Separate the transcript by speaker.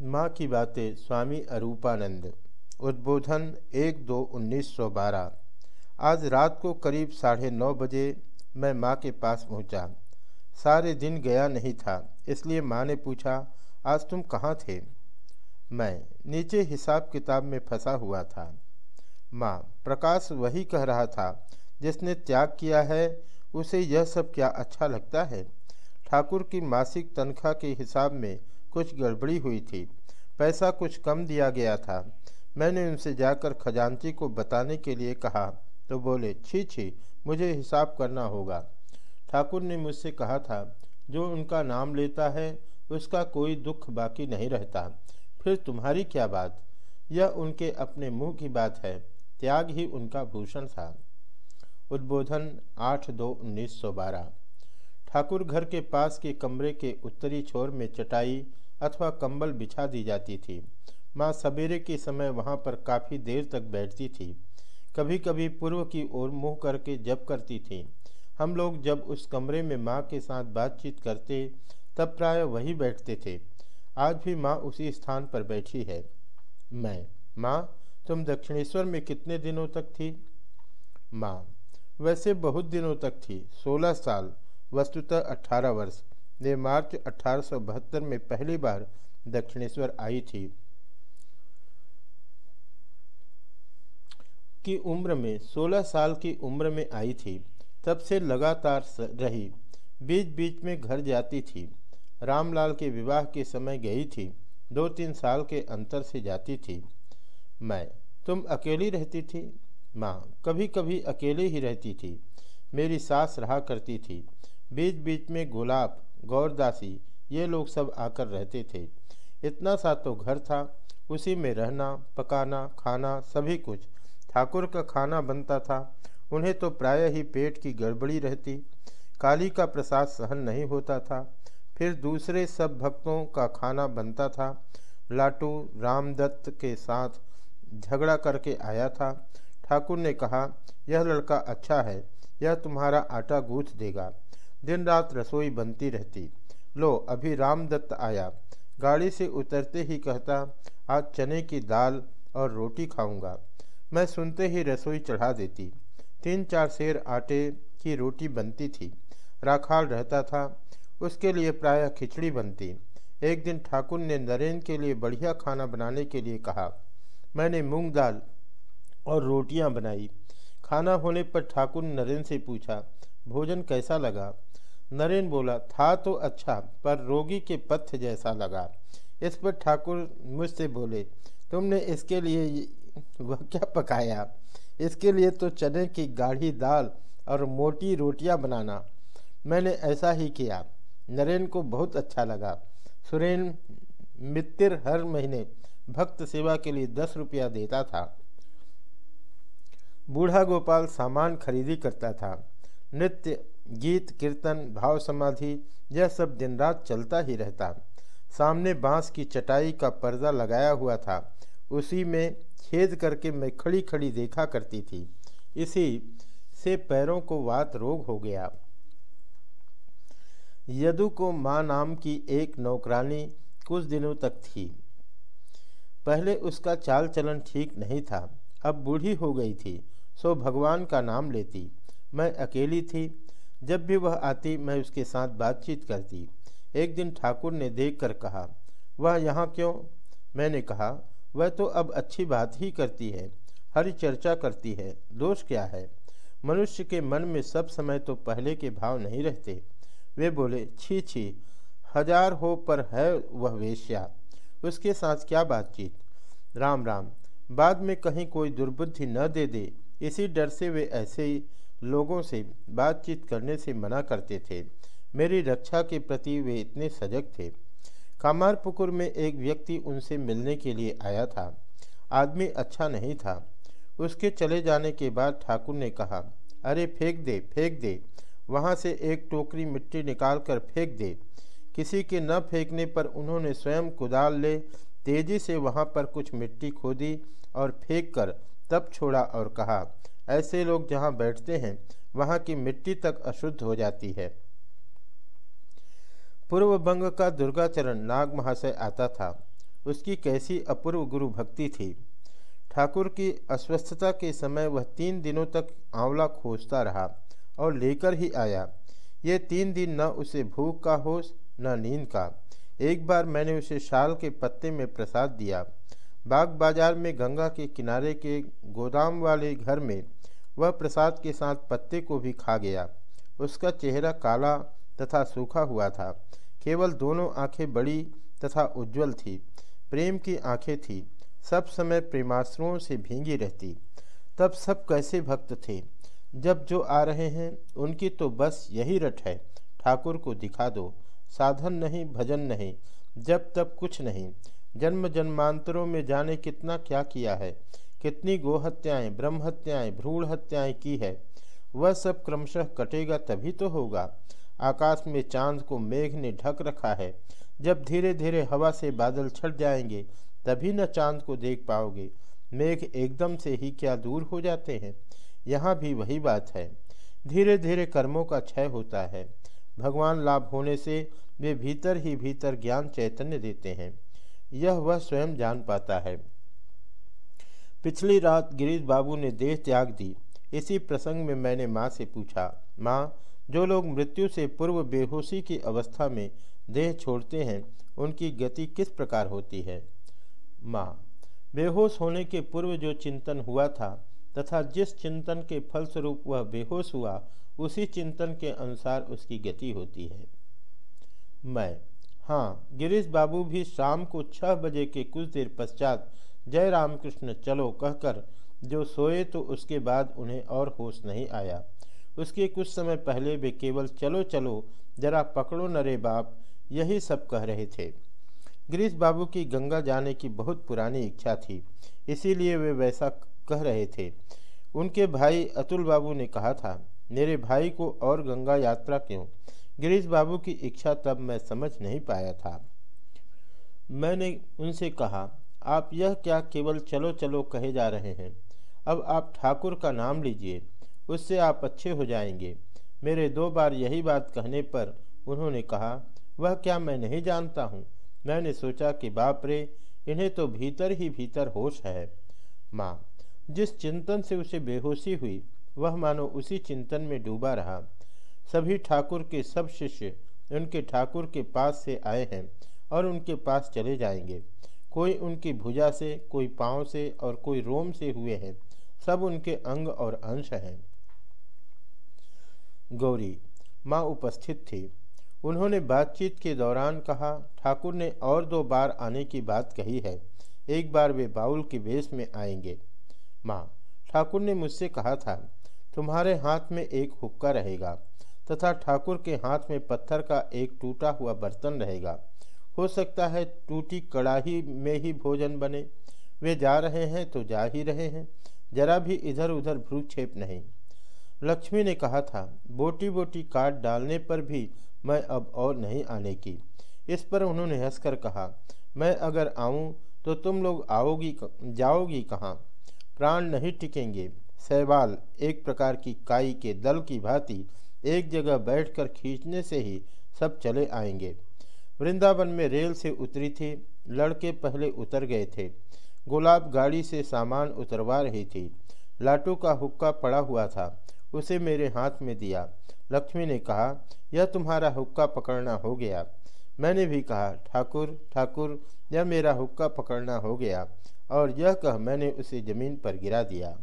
Speaker 1: माँ की बातें स्वामी अरूपानंद। उद्बोधन एक दो उन्नीस सौ बारह। आज रात को करीब साढ़े नौ बजे मैं माँ के पास पहुँचा। सारे दिन गया नहीं था, इसलिए माँ ने पूछा, आज तुम कहाँ थे? मैं नीचे हिसाब किताब में फंसा हुआ था। माँ, प्रकाश वही कह रहा था, जिसने त्याग किया है, उसे यह सब क्या अच्छा लगता है? ठाकुर की मासिक तनख्वाह के हिसाब में कुछ गड़बड़ी हुई थी। पैसा कुछ कम दिया गया था। मैंने उनसे जाकर खजांची को बताने के लिए कहा। तो बोले, छी छी, मुझे हिसाब करना होगा। ठाकुर ने मुझसे कहा था, जो उनका नाम लेता है, उसका कोई दुख बाकी नहीं रहता। फिर तुम्हारी क्या बात? यह उनके अपने मुँह की बात है। त्याग ही उनका भूषण था। उद्बोधन आठ दो उन्नीस सौ बारह। ठाकुर घर के पास के कमरे के उत्तरी छोर में चटाई अथवा कंबल बिछा दी जाती थी। माँ सवेरे के समय वहाँ पर काफ़ी देर तक बैठती थी। कभी कभी पूर्व की ओर मुँह करके जप करती थी। हम लोग जब उस कमरे में माँ के साथ बातचीत करते, तब प्राय वही बैठते थे। आज भी माँ उसी स्थान पर बैठी है। मैं, माँ, तुम दक्षिणेश्वर में कितने दिनों तक थी? माँ, वैसे बहुत दिनों तक थी, सोलह साल, वस्तुतः अट्ठारह वर्ष। वे मार्च अठारह में पहली बार दक्षिणेश्वर आई थी की उम्र में 16 साल की उम्र में आई थी। तब से लगातार रही। बीच बीच में घर जाती थी। रामलाल के विवाह के समय गई थी। दो तीन साल के अंतर से जाती थी। मैं, तुम अकेली रहती थी? माँ कभी कभी अकेले ही रहती थी। मेरी सास रहा करती थी। बीच बीच में गुलाब गौरदासी, ये लोग सब आकर रहते थे। इतना सा तो घर था, उसी में रहना, पकाना, खाना, सभी कुछ। ठाकुर का खाना बनता था, उन्हें तो प्राय ही पेट की गड़बड़ी रहती। काली का प्रसाद सहन नहीं होता था, फिर दूसरे सब भक्तों का खाना बनता था। लाटू रामदत्त के साथ झगड़ा करके आया था। ठाकुर ने कहा, यह लड़का अच्छा है, यह तुम्हारा आटा गूँथ देगा। दिन रात रसोई बनती रहती। लो, अभी रामदत्त आया। गाड़ी से उतरते ही कहता, आज चने की दाल और रोटी खाऊँगा। मैं सुनते ही रसोई चढ़ा देती। तीन चार शेर आटे की रोटी बनती थी। राखाल रहता था। उसके लिए प्रायः खिचड़ी बनती। एक दिन ठाकुर ने नरेंद्र के लिए बढ़िया खाना बनाने के लिए कहा, मैंने मूंग दाल और रोटियाँ बनाई। खाना होने पर ठाकुर नरेंद्र से पूछा भोजन कैसा लगा? नरेन बोला, था तो अच्छा पर रोगी के पथ्य जैसा लगा। इस पर ठाकुर मुझसे बोले, तुमने इसके लिए वह क्या पकाया? इसके लिए तो चने की गाढ़ी दाल और मोटी रोटियाँ बनाना। मैंने ऐसा ही किया। नरेन को बहुत अच्छा लगा। सुरेन मित्र हर महीने भक्त सेवा के लिए दस रुपया देता था। बूढ़ा गोपाल सामान खरीदी करता था। नृत्य, गीत, कीर्तन, भाव समाधि, यह सब दिन रात चलता ही रहता। सामने बाँस की चटाई का पर्दा लगाया हुआ था। उसी में छेद करके मैं खड़ी खड़ी देखा करती थी। इसी से पैरों को वात रोग हो गया। यदु को माँ नाम की एक नौकरानी कुछ दिनों तक थी। पहले उसका चाल चलन ठीक नहीं था। अब बूढ़ी हो गई थी, सो भगवान का नाम लेती। मैं अकेली थी। जब भी वह आती, मैं उसके साथ बातचीत करती। एक दिन ठाकुर ने देख कर कहा, वह यहाँ क्यों? मैंने कहा, वह तो अब अच्छी बात ही करती है, हरी चर्चा करती है, दोष क्या है? मनुष्य के मन में सब समय तो पहले के भाव नहीं रहते। वे बोले, छी छी, हज़ार हो पर है वह वेश्या। उसके साथ क्या बातचीत? राम राम, बाद में कहीं कोई दुर्बुद्धि न दे दे। इसी डर से वे ऐसे ही लोगों से बातचीत करने से मना करते थे। मेरी रक्षा के प्रति वे इतने सजग थे। कामारपुकुर में एक व्यक्ति उनसे मिलने के लिए आया था। आदमी अच्छा नहीं था। उसके चले जाने के बाद ठाकुर ने कहा, अरे, फेंक दे फेंक दे। वहाँ से एक टोकरी मिट्टी निकाल कर फेंक दे। किसी के न फेंकने पर उन्होंने स्वयं कुदाल ले, तेज़ी से वहाँ पर कुछ मिट्टी खोदी और फेंक कर तब छोड़ा और कहा ऐसे लोग जहाँ बैठते हैं, वहाँ की मिट्टी तक अशुद्ध हो जाती है। पूर्व बंग का दुर्गाचरण नाग महाशय आता था। उसकी कैसी अपूर्व गुरु भक्ति थी। ठाकुर की अस्वस्थता के समय वह तीन दिनों तक आंवला खोजता रहा और लेकर ही आया। ये तीन दिन न उसे भूख का होश, न नींद का। एक बार मैंने उसे शाल के पत्ते में प्रसाद दिया। बाग बाज़ार में गंगा के किनारे के गोदाम वाले घर में वह प्रसाद के साथ पत्ते को भी खा गया। उसका चेहरा काला तथा सूखा हुआ था। केवल दोनों आँखें बड़ी तथा उज्जवल थी। प्रेम की आँखें थी। सब समय प्रेमाश्रुओं से भींगी रहती। तब सब कैसे भक्त थे? जब जो आ रहे हैं, उनकी तो बस यही रट है। ठाकुर को दिखा दो। साधन नहीं, भजन नहीं। जब तब कुछ नहीं। जन्म जन्मांतरों में जाने कितना क्या किया है? कितनी गोहत्याएँ ब्रह्म हत्याएँ भ्रूण हत्याएँ की है, वह सब क्रमशः कटेगा तभी तो होगा। आकाश में चाँद को मेघ ने ढक रखा है। जब धीरे धीरे हवा से बादल छट जाएँगे, तभी न चाँद को देख पाओगे। मेघ एकदम से ही क्या दूर हो जाते हैं? यहाँ भी वही बात है। धीरे धीरे कर्मों का क्षय होता है। भगवान लाभ होने से वे भीतर ही भीतर ज्ञान चैतन्य देते हैं। यह वह स्वयं जान पाता है। पिछली रात गिरीश बाबू ने देह त्याग दी। इसी प्रसंग में मैंने माँ से पूछा, माँ, जो लोग मृत्यु से पूर्व बेहोशी की अवस्था में देह छोड़ते हैं, उनकी गति किस प्रकार होती है? माँ, बेहोश होने के पूर्व जो चिंतन हुआ था तथा जिस चिंतन के फलस्वरूप वह बेहोश हुआ, उसी चिंतन के अनुसार उसकी गति होती है। मैं हाँ गिरीश बाबू भी शाम को छह बजे के कुछ देर पश्चात जय राम कृष्ण चलो कहकर जो सोए तो उसके बाद उन्हें और होश नहीं आया। उसके कुछ समय पहले वे केवल, चलो चलो, जरा पकड़ो नरे बाप, यही सब कह रहे थे। गिरीश बाबू की गंगा जाने की बहुत पुरानी इच्छा थी, इसीलिए वे वैसा कह रहे थे। उनके भाई अतुल बाबू ने कहा था, मेरे भाई को और गंगा यात्रा क्यों? गिरीश बाबू की इच्छा तब मैं समझ नहीं पाया था। मैंने उनसे कहा आप यह क्या केवल चलो चलो कहे जा रहे हैं। अब आप ठाकुर का नाम लीजिए, उससे आप अच्छे हो जाएँगे। मेरे दो बार यही बात कहने पर उन्होंने कहा, वह क्या मैं नहीं जानता हूँ? मैंने सोचा कि बाप रे, इन्हें तो भीतर ही भीतर होश है। माँ, जिस चिंतन से उसे बेहोशी हुई, वह मानो उसी चिंतन में डूबा रहा। सभी ठाकुर के सब शिष्य उनके ठाकुर के पास से आए हैं और उनके पास चले जाएँगे। कोई उनकी भुजा से, कोई पाँव से और कोई रोम से हुए हैं। सब उनके अंग और अंश हैं। गौरी, माँ उपस्थित थी। उन्होंने बातचीत के दौरान कहा, ठाकुर ने और दो बार आने की बात कही है। एक बार वे बाउल के वेश में आएँगे। माँ, ठाकुर ने मुझसे कहा था, तुम्हारे हाथ में एक हुक्का रहेगा तथा ठाकुर के हाथ में पत्थर का एक टूटा हुआ बर्तन रहेगा। हो सकता है टूटी कड़ाही में ही भोजन बने। वे जा रहे हैं तो जा ही रहे हैं। जरा भी इधर उधर भ्रूक्षेप नहीं। लक्ष्मी ने कहा था बोटी बोटी काट डालने पर भी मैं अब और नहीं आने की। इस पर उन्होंने हंसकर कहा, मैं अगर आऊँ तो तुम लोग आओगी जाओगी कहाँ? प्राण नहीं टिकेंगे। सहवाल एक प्रकार की काई के दल की भांति एक जगह बैठकर खींचने से ही सब चले आएँगे। वृंदावन में रेल से उतरी थी। लड़के पहले उतर गए थे। गुलाब गाड़ी से सामान उतरवा रही थी। लाटू का हुक्का पड़ा हुआ था। उसे मेरे हाथ में दिया। लक्ष्मी ने कहा, यह तुम्हारा हुक्का पकड़ना हो गया। मैंने भी कहा, ठाकुर ठाकुर, यह मेरा हुक्का पकड़ना हो गया और यह कह मैंने उसे ज़मीन पर गिरा दिया।